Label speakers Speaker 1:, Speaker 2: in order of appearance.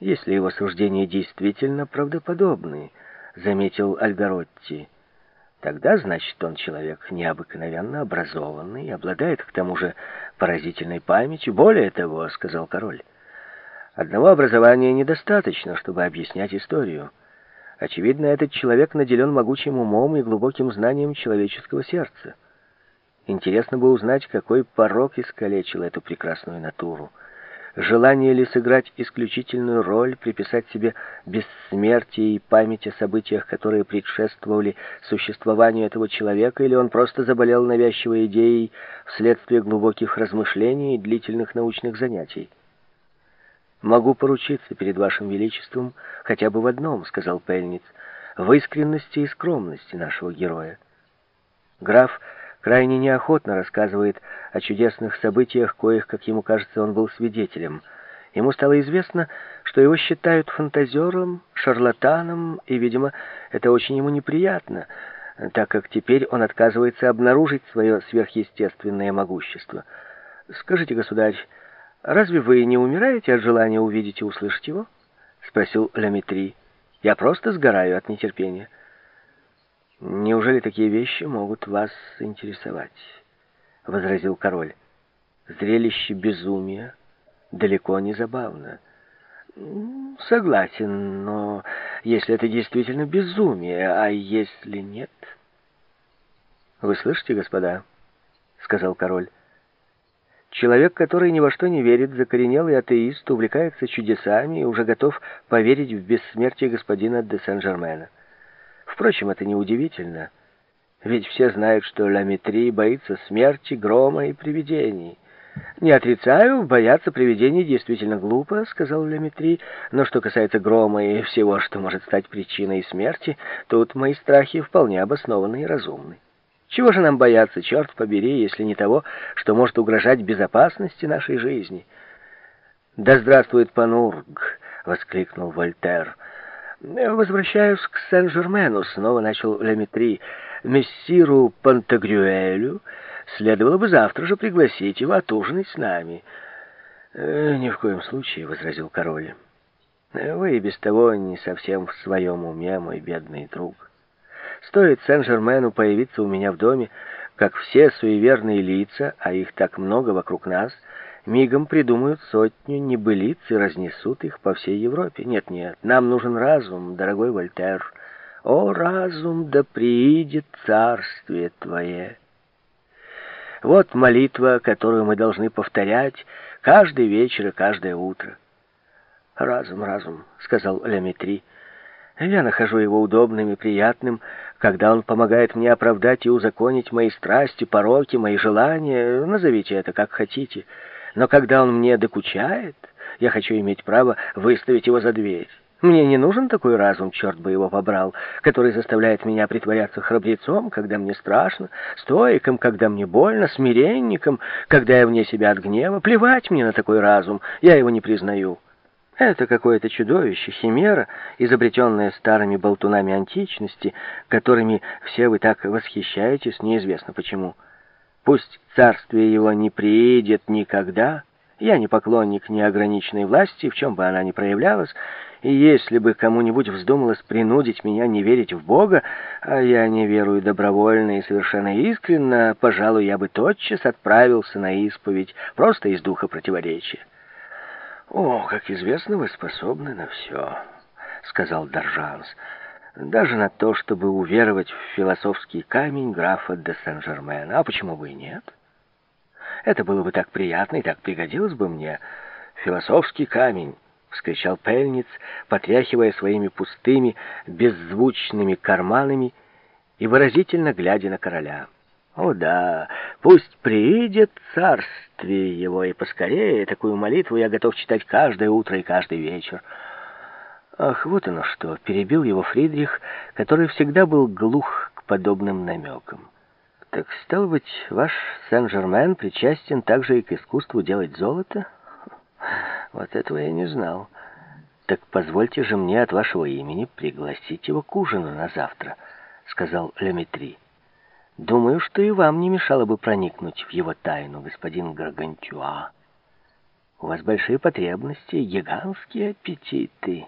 Speaker 1: если его суждения действительно правдоподобны, заметил Альгаротти. Тогда, значит, он человек необыкновенно образованный, и обладает, к тому же, поразительной памятью. Более того, сказал король, одного образования недостаточно, чтобы объяснять историю. Очевидно, этот человек наделен могучим умом и глубоким знанием человеческого сердца. Интересно бы узнать, какой порог искалечил эту прекрасную натуру. Желание ли сыграть исключительную роль, приписать себе бессмертие и память о событиях, которые предшествовали существованию этого человека, или он просто заболел навязчивой идеей вследствие глубоких размышлений и длительных научных занятий? «Могу поручиться перед вашим величеством хотя бы в одном», — сказал Пельниц, — «в искренности и скромности нашего героя». Граф крайне неохотно рассказывает о чудесных событиях, коих, как ему кажется, он был свидетелем. Ему стало известно, что его считают фантазером, шарлатаном, и, видимо, это очень ему неприятно, так как теперь он отказывается обнаружить свое сверхъестественное могущество. «Скажите, государь, разве вы не умираете от желания увидеть и услышать его?» — спросил Ламетри. «Я просто сгораю от нетерпения». «Неужели такие вещи могут вас интересовать?» — возразил король. «Зрелище безумия далеко не забавно». «Согласен, но если это действительно безумие, а если нет...» «Вы слышите, господа?» — сказал король. Человек, который ни во что не верит, закоренелый атеист, увлекается чудесами и уже готов поверить в бессмертие господина де Сен-Жермена. Впрочем, это неудивительно, ведь все знают, что Ламетри боится смерти, грома и привидений. «Не отрицаю, бояться привидений действительно глупо», — сказал Ламетри, «но что касается грома и всего, что может стать причиной смерти, тут мои страхи вполне обоснованы и разумны. Чего же нам бояться, черт побери, если не того, что может угрожать безопасности нашей жизни?» «Да здравствует Панург!» — воскликнул Вольтер. «Возвращаюсь к Сен-Жермену», — снова начал Леметри. «Мессиру Пантагрюэлю следовало бы завтра же пригласить его отужинать с нами». «Э, «Ни в коем случае», — возразил король. «Вы и без того не совсем в своем уме, мой бедный друг. Стоит Сен-Жермену появиться у меня в доме, как все суеверные лица, а их так много вокруг нас — мигом придумают сотню небылиц и разнесут их по всей Европе. Нет-нет, нам нужен разум, дорогой Вольтер. О, разум, да приидет царствие твое. Вот молитва, которую мы должны повторять каждый вечер и каждое утро. «Разум, разум», — сказал Леметри. «Я нахожу его удобным и приятным, когда он помогает мне оправдать и узаконить мои страсти, пороки, мои желания. Назовите это как хотите». Но когда он мне докучает, я хочу иметь право выставить его за дверь. Мне не нужен такой разум, черт бы его побрал, который заставляет меня притворяться храбрецом, когда мне страшно, стоиком, когда мне больно, смиренником, когда я вне себя от гнева. Плевать мне на такой разум, я его не признаю. Это какое-то чудовище, химера, изобретенное старыми болтунами античности, которыми все вы так восхищаетесь, неизвестно почему. Пусть царствие его не приедет никогда. Я не поклонник неограниченной власти, в чем бы она ни проявлялась, и если бы кому-нибудь вздумалось принудить меня не верить в Бога, а я не верую добровольно и совершенно искренно, пожалуй, я бы тотчас отправился на исповедь, просто из духа противоречия. «О, как известно, вы способны на все», — сказал Доржанс даже на то, чтобы уверовать в философский камень графа де Сен-Жермена. А почему бы и нет? Это было бы так приятно и так пригодилось бы мне. Философский камень, — вскричал Пельниц, потряхивая своими пустыми, беззвучными карманами и выразительно глядя на короля. О да, пусть приидет царствие его, и поскорее такую молитву я готов читать каждое утро и каждый вечер. Ах, вот оно что, перебил его Фридрих, который всегда был глух к подобным намекам. Так, стал быть, ваш Сен-Жермен причастен также и к искусству делать золото? Вот этого я не знал. Так позвольте же мне от вашего имени пригласить его к ужину на завтра, сказал Леметри. Думаю, что и вам не мешало бы проникнуть в его тайну, господин Гаргантюа. У вас большие потребности, гигантские аппетиты.